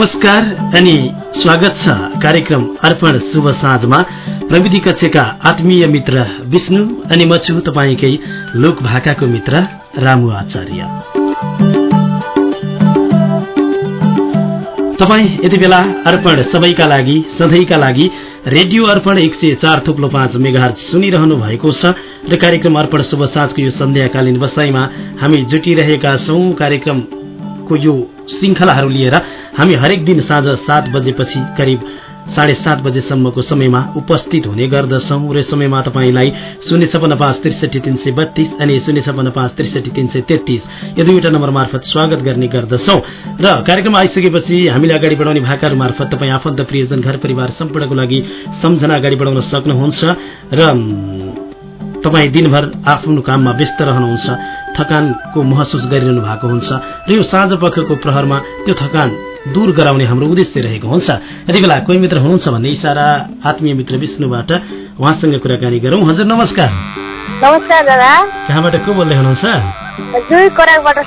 नमस्कार अनि स्वागत छ कार्यक्रम अर्पण शुभ साँझमा प्रविधि कक्षका आत्मीय मित्र विष्णु अनि म छु तपाईँकै लोक भाकाको मित्र रामु आचार्य। तपाईँ यति बेला अर्पण सबैका लागि सधैँका लागि रेडियो अर्पण एक सय चार थुप्लो पाँच मेगाहर सुनिरहनु भएको छ र कार्यक्रम अर्पण शुभ साँझको यो सन्ध्याकालीन बसाईमा हामी जुटिरहेका छौं। कार्यक्रमको यो श्रृङ्खलाहरू लिएर हामी हरेक दिन साँझ सात बजेपछि करिब साढे सात बजेसम्मको समयमा उपस्थित हुने गर्दछौं र समयमा तपाईँलाई शून्य छपन्न पाँच त्रिसठी तीन सय बत्तीस अनि शून्य छपन्न पाँच त्रिसठी तीन सय तेत्तीस यो दुईवटा नम्बर मार्फत स्वागत गर्ने गर्दछौं। र कार्यक्रम आइसकेपछि हामीले अगाडि बढाउने भाकाहरू मार्फत तपाईँ आफन्त प्रियजन घर परिवार सम्पूर्णको लागि सम्झना अगाडि बढाउन सक्नुहुन्छ र तपाईँ दिनभर आफ्नो काममा व्यस्त रहनुहुन्छ थकानको महसुस गरिरहनु भएको हुन्छ र यो साँझ पखको प्रहरमा त्यो थकान दूर गराउने हाम्रो उद्देश्य रहेको हुन्छ। यति बेला कोही मित्र हुनुहुन्छ भन्ने इसारा आत्मीय मित्र विष्णुबाट उहाँसँग कुराकानी गरौँ। हजुर नमस्कार। नमस्कार दादा। कहाँबाट को बोल्दै हुनुहुन्छ? खोराकबाट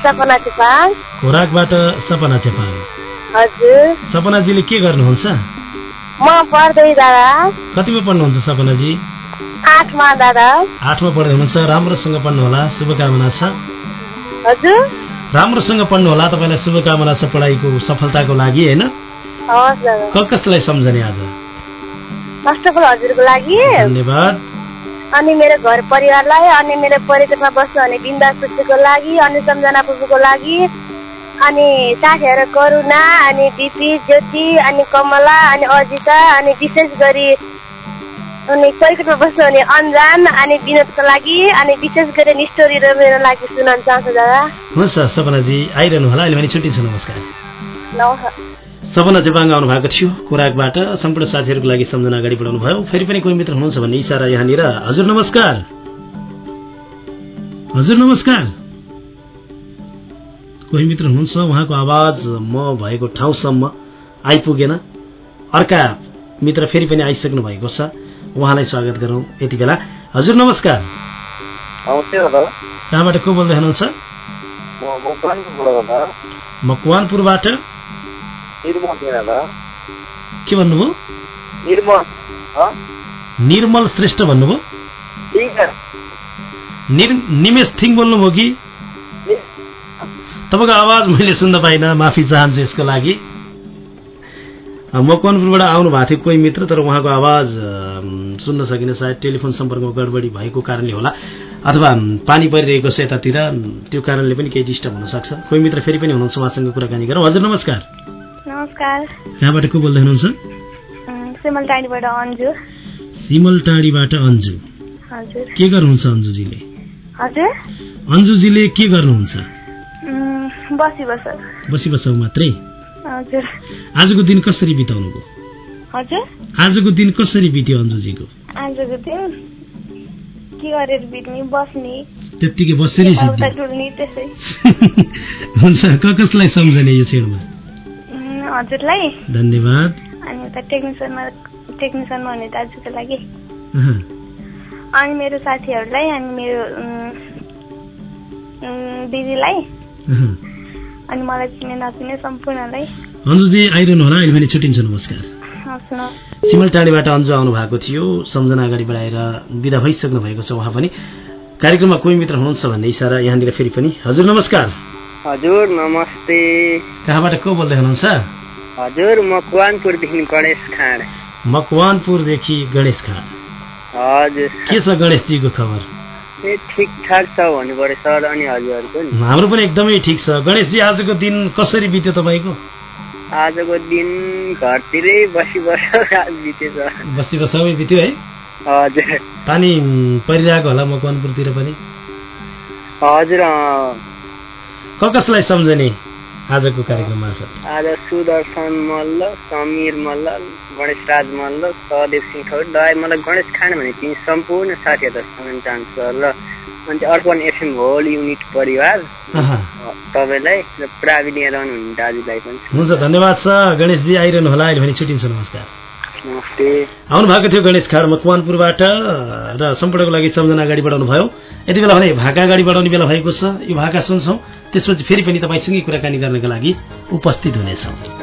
सपना चेपाङ सपनाजीले के गर्नुहुन्छ? कतिमा पढ्नुहुन्छ सपनाजी? आठमा दादा। आठमा पढ्दै हुनुहुन्छ राम्रोसँग पढ्नुहोला शुभकामना छ। हजुर। राम्रोसँग पढ्नुहोला तपाईँलाई शुभकामना छ पढाइको सफलताको लागि होइन? कसलाई सम्झने आज? फर्स्ट अफ अल हजुरको लागि। धन्यवाद। अनि मेरो घर परिवारलाई अनि मेरो परिचयमा बस्नुहुने बिन्दा सुशीको लागि अनि सम्झना फुपूको लागि अनि साथीहरू करुणा अनि दिपी ज्योति अनि कमला अनि अजिता अनि विशेष गरी अनि कैकेटमा बस्नुहुने अन्जान अनि विनोदको लागि अनि विशेष गरी अनि स्टोरीहरू मेरो लागि सुनाउन चाहन्छु दादा। हुन्छ सपनाजी आइरहनु होला अहिले भने छुट्टिन्छु नमस्कार। नमस्कार। सपना जेपाङ आउनु भएको थियो खोराकबाट सम्पूर्ण साथीहरूको लागि सम्झना अगाडि बढाउनु भयो। फेरि पनि कोही मित्र हुनुहुन्छ भन्ने इसारा यहाँनिर। हजुर नमस्कार। हजुर नमस्कार। कोही मित्र हुनुहुन्छ उहाँको आवाज म भएको ठाउँसम्म आइपुगेन। अर्का मित्र फेरि पनि आइसक्नु भएको छ। उहाँलाई स्वागत गरौँ यति बेला हजुर नमस्कार। कहाँबाट को बोल्दै हुनुहुन्छ? मकवानपुरबाट? के भन्नुभयो? निर्मल श्रेष्ठ भन्नुभयो? निमेश थिङ बोल्नुभयो कि? तपाईँको आवाज मैले सुन्न पाइनँ माफी चाहन्छु यसको लागि। मकवानपुरबाट आउनु भएको थियो कोही मित्र तर उहाँको आवाज सुन्न सकिन सायद टेलिफोन सम्पर्कमा गडबडी भएको कारणले होला। अथवा पानी परिरहेको छ यतातिर त्यो कारणले पनि केही डिस्टर्ब हुनसक्छ कोही मित्र फेरि पनि हुनुहुन्छ उहाँसँग कुराकानी गरौँ। हजुर नमस्कार। नमस्कार। कहाँबाट को बोल्दै हुनुहुन्छ? सिमल टाढीबाट अन्जु। के गर्नुहुन्छ अन्जुजीले? अन्जुजीले के गर्नुहुन्छ? बसी बस बसी बसाउ मात्रै। आजको दिन कसरी बिताउनु भयो हजुर आजको दिन कसरी बित्यो अन्जुजीको आजको दिन के गरेर बित्ने बस्ने। त्यत्तिकै बसेरै हुन्छ क कसलाई सम्झने यो क्षणमा? हजुरलाई। धन्यवाद। अनि उता टेक्निसियनमा टेक्निसियनमा हुने दाजुको लागि। अनि मेरो साथीहरूलाई अनि मेरो दिदीलाई। अनि मलाई चिने नचिने सम्पूर्णलाई। अन्जुजी आइरहनु होला अहिले भने छुट्टिन्छ नमस्कार। सिमलटाढीबाट अन्जु आउनु भएको थियो। सम्झना अगाडि बढाएर विदा भइसक्नु भएको छ उहाँ पनि। कार्यक्रममा कोही मित्र हुनुहुन्छ भन्ने इसारा यहाँनिर फेरि पनि। हजुर नमस्कार। हजुर नमस्ते। कहाँबाट को बोल्दै हुनुहुन्छ? हजुर म कुवानपुरदेखि गणेश खाँड। मकवानपुरदेखि गणेश खाँड। हजुर। के छ गणेशजीको खबर? ए ठिकठाक छ भन्नु पऱ्यो सर अनि हजुरहरूको नि। हाम्रो पनि एकदमै ठिक छ। गणेशजी आजको दिन कसरी बित्यो तपाईँको? आजको दिन घरतिरै बसी बस बसाउमै बित्यो है। हजुर। पानी परिरहेको होला मकवानपुरतिर पनि। हजुर क कसलाई सम्झने आजको कार्यक्रम मार्फत? आज सुदर्शन मल्ल समीर मल्ल गणेश राज मल्ल सहदेव सिंह ठौर दाई मलाई गणेश खान भने तिमी सम्पूर्ण साथीहरूलाई सम्झन चाहन्छु र अनि अर्पण एफएम होल युनिट परिवार। तपाईँलाई र प्राविधिक रहनुहुने दाजुलाई पनि। हुन्छ धन्यवाद छ गणेशजी आइरहनु होला। अहिले भने छुट्टिन्छ। नमस्कार। नमस्ते। आउनु भएको थियो गणेश खाड मकवानपुरबाट र सम्पूर्णको लागि सम्झना अगाडि बढाउनु भयो। यति बेला भने भाका अगाडि बढाउने बेला भएको छ। यो भाका सुन्छौँ। त्यसपछि फेरि पनि तपाईँसँगै कुराकानी गर्नका लागि उपस्थित हुनेछौँ।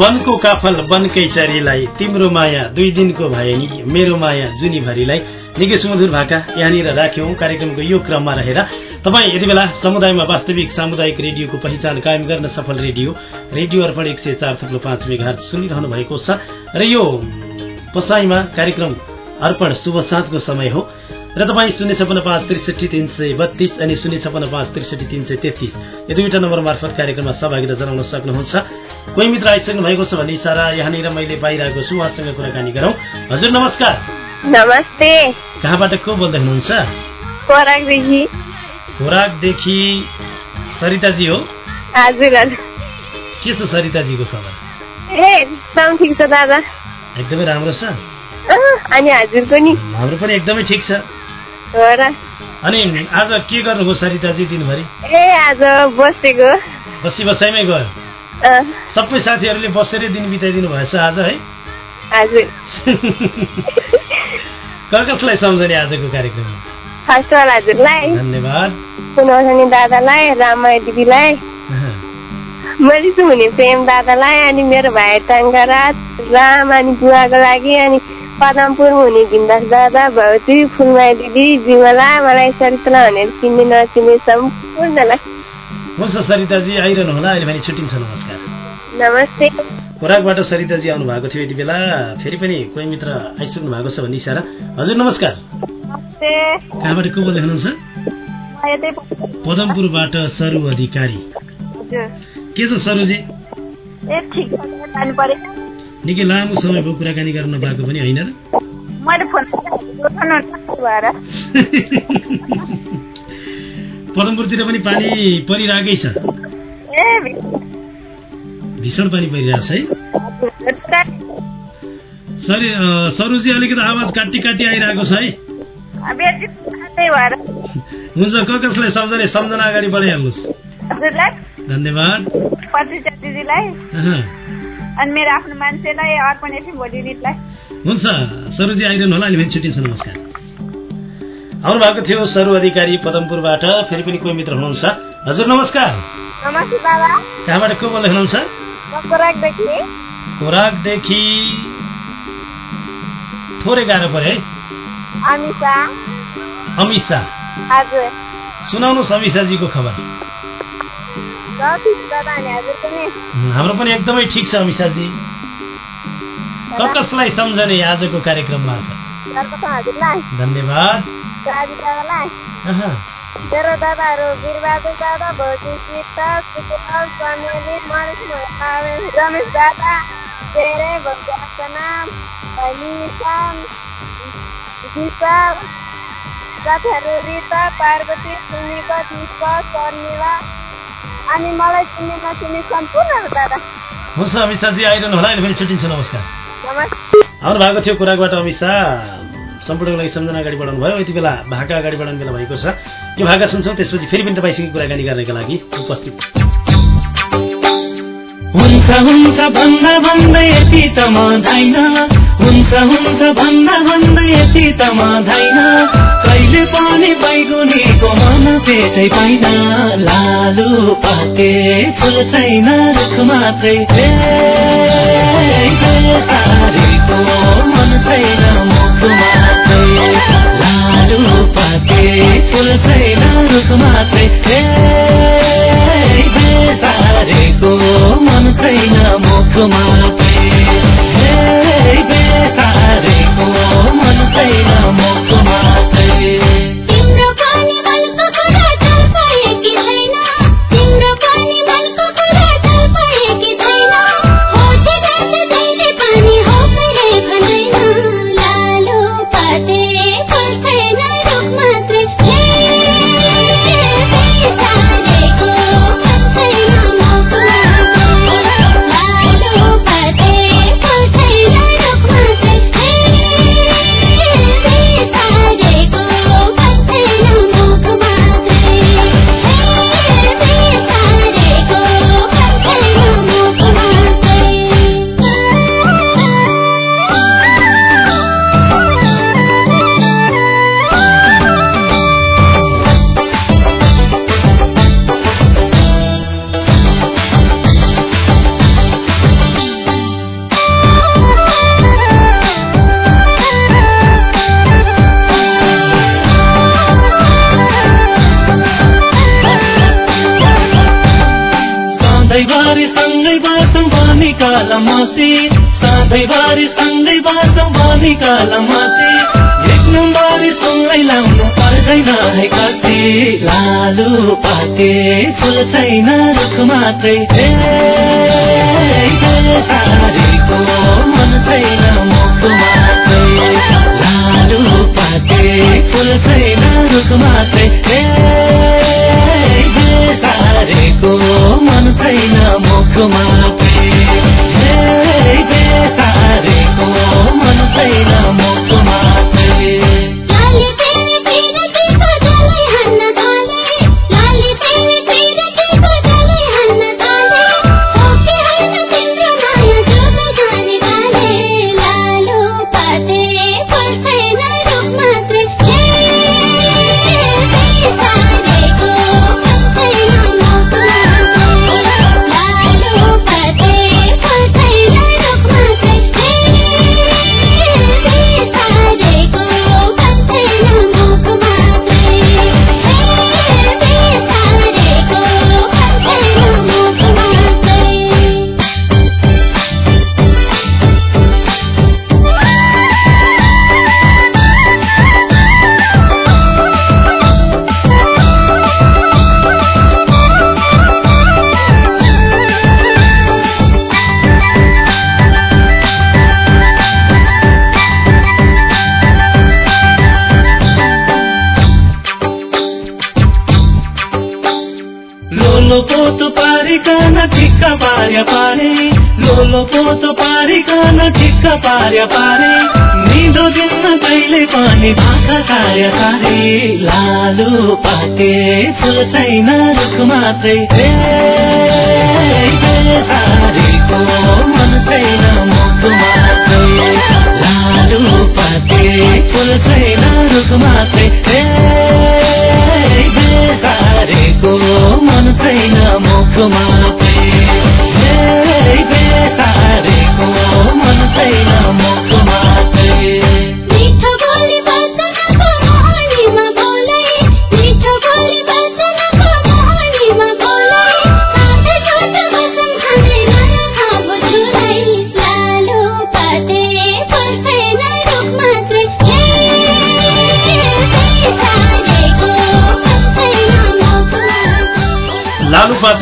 वनको काफल वनकै चरीलाई तिम्रो माया दुई दिनको भए नि मेरो माया जुनीभरिलाई। निकै सुमधुर भाका यहाँनिर राख्यौं कार्यक्रमको यो क्रममा रहेर। तपाईँ यति बेला समुदायमा वास्तविक सामुदायिक रेडियोको पहिचान कायम गर्न सफल रेडियो रेडियो अर्पण एक सय चार थुप्रो पाँच मेघाट सुनिरहनु भएको छ। र यो पसाईमा कार्यक्रम अर्पण शुभ साँझको समय हो। र तपाईँ शून्य छपन्न पाँच त्रिसठी तिन सय बत्तीस अनि शून्य छपन्न पाँच त्रिसठी तिन सय तेत्तिस यो दुईवटा नम्बर मार्फत कार्यक्रममा सहभागिता जनाउन सक्नुहुन्छ। कोही मित्र आइसक्नु भएको छ भन्ने इसारा यहाँनिर मैले पाइरहेको छु उहाँसँग कुराकानी गरौँ। हजुर नमस्कार। नमस्ते। कहाँबाट को बोल्दै हुनुहुन्छ? खोराकदेखि सरिताजी हो। के छ सरिताजीको खबर? एकदम राम्रो छ? अँ, अनि हजुरको नि? हाम्रो पनि एकदमै ठिक छ। अनि आज के गर्नुभयो सरिताजी दिनभरि? ए आज बसेको। बसी बसाइमै गयो। सबै साथीहरूले बसेरै दिन बिताइदिनु भएछ आज है? कसलाई सम्झने आजको कार्यक्रममा फर्स्टवाल हजुरलाई धन्यवाद। सुनौसनी दादालाई रामाय दिदीलाई। मरिसु हुने प्रेम दादालाई अनि मेरो भाइ टङ्कराज राम अनि बुवाको लागि अनि पदमपुर हुने भिन्दास दादा भौजी फुलमाया दिदी जिमला मलाई सरितला भनेर चिन्ने नचिन्ने सम्पूर्णलाई। हुन्छ सरिताजी आइरहनु होला अहिले भने छुट्टिन्छ नमस्कार। नमस्ते। खोराकबाट सरिताजी आउनु भएको थियो यति बेला फेरि पनि कोही मित्र आइसक्नु भएको छ भन्ने इसारा। हजुर नमस्कार। कहाँबाट को बोल्दै हुनुहुन्छ? पदमपुरबाट सरु अधिकारी। के छ सरुजी? निकै लामो समय भयो कुराकानी गर्न पाएको पनि होइन र? पदमपुरतिर पनि पानी परिरहेकै छ। भीषण पानी परिरहेछ है? सरी सरुजी अलिकति आवाज काटी काटी आइरहेको छ है? हुन्छ क कसलाई सम्झने? सम्झना अगाडि बढाइहाल्नुहोस् धन्यवाद। अनि मेरो आफ्नो मान्छेलाई अर्पण एफएम भोलि युनिटलाई हुन्छ सरुजी आइरहनु होला अहिले भने छुट्टिन्छ नमस्कार। आउनु भएको थियो सरु अधिकारी पदमपुरबाट फेरि पनि कोही मित्र हुनुहुन्छ। हजुर नमस्कार। नमस्ते बाबा। कहाँबाट को बोल्दै हुनुहुन्छ? खोराकदेखि थोरै गाह्रो पऱ्यो है? अमिषा। अमित शाह हजुर। सुनाउनुहोस् अमित शाहजीको खबर। हाम्रो पनि एकदमै ठिक छ क कसलाई सम्झने आजको कार्यक्रम मार्फत धन्यवाद। मेरो दादाहरू वीरबहादुर दादा भौजी सीता सुकुल समेली मनिष रमेश दादा धेरै भौजी अर्चना निशा दिशा साथीहरू रिता पार्वती सुनिका दिपा शर्मिला अनि मलाई चिन्ने नचिन्ने सम्पूर्ण दादा। हुन्छ अमित शाहजी आइरहनु होला। अहिले पनि छुट्टिन्छ नमस्कार। आउनु भएको थियो कुराकबाट अमित शाह सम्पूर्णको लागि सम्झना अगाडि बढाउनु भयो यति बेला भाका अगाडि बढाउनु बेला भएको छ। यो भाका सुन्छौँ त्यसपछि फेरि पनि तपाईँसँग कुराकानी गर्नका लागि उपस्थित हुन्छ हुन्छ भन्दा भन्दै यति त मान्दैन हुन्छ हुन्छ भन्दा भन्दै यति त मान्दैन कहिले पनि बैगुनीको मन भेटै पाइन। लालु पाते फुल छैन रुख मात्रै। सारीको मन छैन मुख मात्रै। लालु पाते फुल छैन रुख मात्रै। ए, बेसारेको मन छैन मुख मात्रै। लालु पाते फुल छैन रुख मात्रै। सारीको मन छैन मुख मात्रै। लालु पाते फुल छैन रुख मात्रै। सारेको मन छैन मुख मात्रै। पोतो पारिकन ठिक्क पार्या पारे। लोलो पोतो पारिकन पार्या पारे। निदो दिन कहिले पनि भाका कार्य पारे। लालु पाते फुल छैन रुख मात्रै। ए, सारीको मन छैन मात्रै। लालु पाते फुल छैन रुख मात्रै। सारेको मन छैन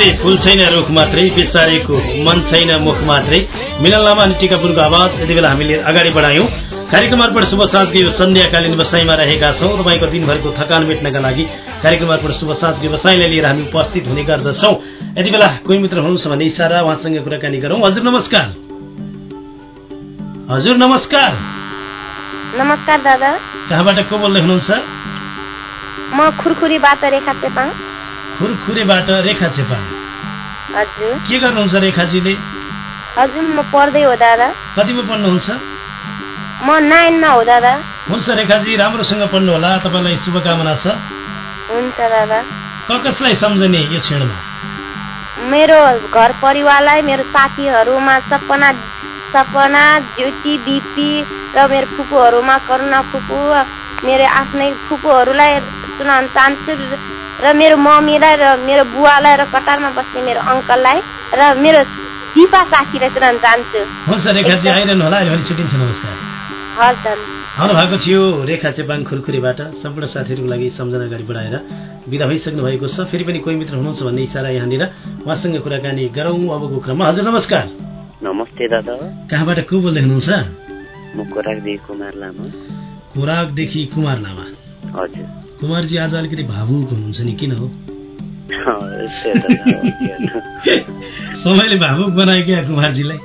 लालुपाते फुल छैन रुख मात्रै बिस्तारेको मन छैन मुख मात्रै। मिलन लामा अनि टिकापुरको आवाज यति बेला हामीले अगाडि बढायौं। कार्यक्रम अर्पण शुभ साँझको यो सन्ध्याकालीन व्यवसायमा रहेका छौँ। तपाईँको दिनभरको थकान मेट्नका लागि कार्यक्रम अर्पण शुभ साँझको व्यवसायलाई लिएर हामी उपस्थित हुने गर्दछौँ। यति बेला कोही मित्र हुनुहुन्छ भने इसारा उहाँसँग कुराकानी गरौँ। हजुर नमस्कार। हजुर नमस्कार। नमस्कार दादा। कहाँबाट को बोल्दै हुनुहुन्छ? म खुरखुरीबाट रेखा चेपाङ खुरखुरेबाट रेखा चेपाङ हजुर। के गर्नुहुन्छ रेखाजीले? हजुर म पढ्दै हो दादा। कतिमा पढ्नुहुन्छ? म नाइनमा हो दादा। हुन्छ रेखाजी राम्रोसँग पढ्नु होला। तपाईँलाई शुभकामना छ। हुन्छ दादा। क कसलाई सम्झने यो क्षणमा? मेरो घर परिवारलाई मेरो साथीहरूमा सपना सपना ज्योति दिपी र मेरो फुपूहरूमा करुणा फुपू मेरो आफ्नै फुपूहरूलाई सुनाउन चाहन्छु र मेरो मम्मीलाई र मेरो बुवालाई र कतारमा बस्ने मेरो अङ्कललाई र मेरो दिपा साथीलाई सुनाउन चाहन्छु हुन्छ रेखाजी आइरहनु होला अहिले छुट्टिन्छ नमस्कार। हस् आउनु भएको थियो रेखा चेपाङ खुरखुरीबाट सम्पूर्ण साथीहरूको लागि सम्झना अगाडि बढाएर विदा भइसक्नु भएको छ। फेरि पनि कोही मित्र हुनुहुन्छ भन्ने इसारा यहाँनिर। उहाँसँग कुराकानी गरौँ अबको क्रममा हजुर नमस्कार। नमस्ते दादा। कहाँबाट को बोल्दै हुनुहुन्छ? म कोराकदेखि कुमार लामा। खोराकदेखि कुमार लामा। हजुर। कुमारजी आज अलिकति भावुक हुनुहुन्छ नि किन हो। समयले भावुक बनायो क्या कुमारजीलाई?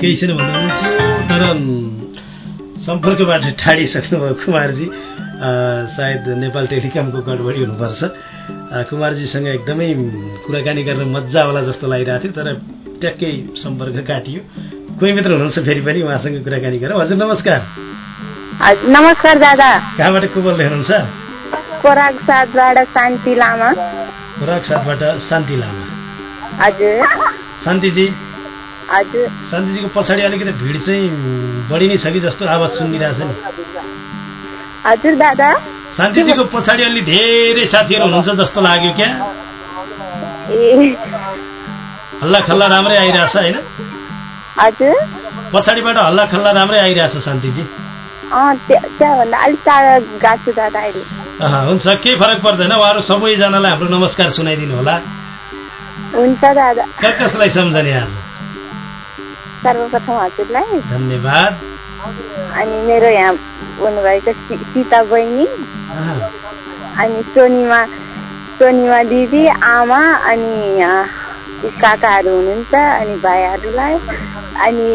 केही छैन तर सम्पर्कबाट ठाडिसक्नुभयो कुमारजी। अ, सायद नेपाल टेलिकमको गडबडी हुनुपर्छ। कुमारजीसँग एकदमै कुराकानी गर्न मजावाला जस्तो लागिरहेको थियो तर ट्याक्कै सम्पर्क काटियो। कोही मित्र हुनुहुन्छ फेरि पनि उहाँसँग कुराकानी गरौँ। हजुर नमस्कार। नमस्कार दादा। कहाँबाट को बोल्दै हुनुहुन्छ साथबाट शान्ति लामा। खुराक साथबाट शान्ति लामा। हजुर। शान्तिजी। हजुर। शान्तिजीको पछाडि अलिकति भिड चाहिँ बढी नै छ कि जस्तो आवाज सुनिरहेछ नि? हजुर दादा। शान्तिजीको पछाडि अलि धेरै साथीहरू हुनुहुन्छ जस्तो लाग्यो क्या? हल्ला खल्ला राम्रै आइरहेछ होइन? हजुर। पछाडिबाट हल्ला खल्ला राम्रै आइरहेछ शान्तिजी। अँ त्यहाँ त्यहाँभन्दा अलिक टाढा गएको छु दादा अहिले हुन्छ। केही फरक पर्दैन। उहाँहरू सबैजनालाई हाम्रो नमस्कार सुनाइदिनु होला। हुन्छ दादा। कसलाई सम्झने आज? सर्वप्रथम हजुरलाई। धन्यवाद। अनि मेरो यहाँ हुनुभएको सीता बहिनी। अनि सोनिमा सोनिमा दिदी आमा अनि काकाहरू हुनुहुन्छ अनि भाइहरूलाई अनि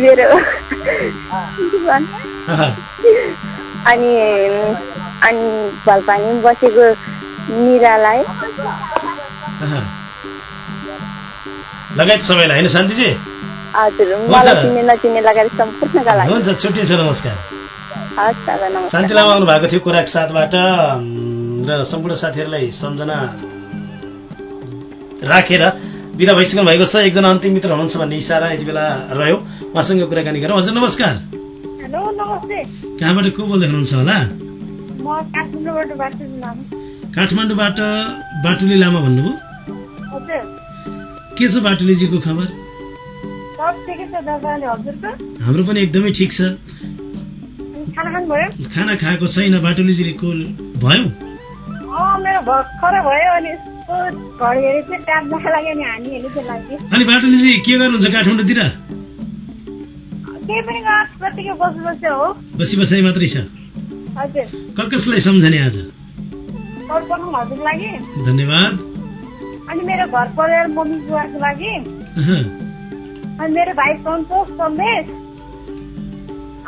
मेरो अनि अनि भलपानी बसेको मिरालाई अह। लगायत सबैलाई होइन शान्तिजी? हजुर मलाई चिने नचिने लगाएर सम्पूर्णका लागि। हुन्छ छुट्टी छ नमस्कार। हस् नमस्कार। शान्ति लामा आउनु भएको थियो कोराक साथबाट। र सम्पूर्ण साथीहरूलाई सम्झना राखेर बिदा भइसक्नु भएको छ। एकजना अन्तिम मित्र हुनुहुन्छ भन्ने इसारा यति बेला रह्यो। उहाँसँग कुराकानी गरौँ। हजुर नमस्कार। हेलो नमस्ते। कहाँबाट को बोल्दै हुनुहुन्छ होला? काठमाडौँबाट बाटुली लामा भन्नुभयो। के छ बाटुलीजीको खबर? हाम्रो पनि एकदमै ठिक छ। खाना खाएको छैन। मेरो भर्खरै भयो अनि हेरी चाहिँ के गर्नुहुन्छ काठमाडौँतिर? बसी बसाइ मात्रै छ। कसलाई सम्झने आज? धन्यवाद। अनि मेरो घर परिवार मम्मी बुवाको लागि। अनि मेरो भाइ सन्तोष सन्देश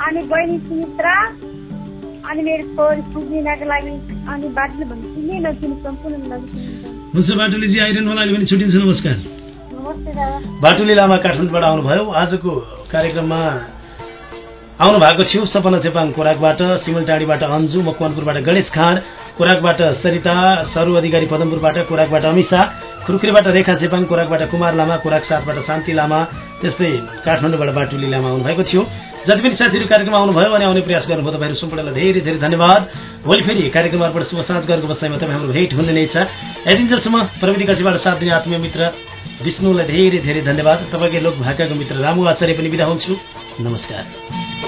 अनि बहिनी सुमित्रा। अनि मेरो छोरी सुजिनाको लागि। अनि बाटोले भन्नु चिने नचिने सम्पूर्ण हुन्छ बाटुलीजी आइरहनु होला अहिले पनि छुट्टिन्छ नमस्कार। बाटुली लामा काठमाडौँबाट आउनुभयो। आजको कार्यक्रममा आउनु भएको थियो सपना चेपाङ कोराकबाट सिमलटाढीबाट अन्जु मकवानपुरबाट गणेश खाँड कोराकबाट सरिता सरु अधिकारी पदमपुरबाट कोराकबाट अमिषा खुरुखुरीबाट रेखा चेपाङ कोराकबाट कुमार लामा कोराक साथबाट शान्ति लामा त्यस्तै काठमाडौँबाट बाटुली लामा आउनुभएको थियो। जति पनि साथीहरू कार्यक्रममा आउनुभयो अनि आउने प्रयास गर्नुभयो तपाईँहरू सम्पूर्णलाई धेरै धेरै धन्यवाद। भोलि फेरि कार्यक्रम अर्पण शुभ साँझ गरेको बसाइमा हाम्रो भेट हुने नै छ। यतिन्जेलसम्म प्रविधि कक्षीबाट साथ दिने आत्मीय मित्र विष्णुलाई धेरै धेरै धन्यवाद। तपाईँकै लोक भाकाको मित्र रामु आचार्य पनि बिदा हुन्छु। नमस्कार।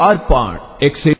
रेडियो अर्पण एक सय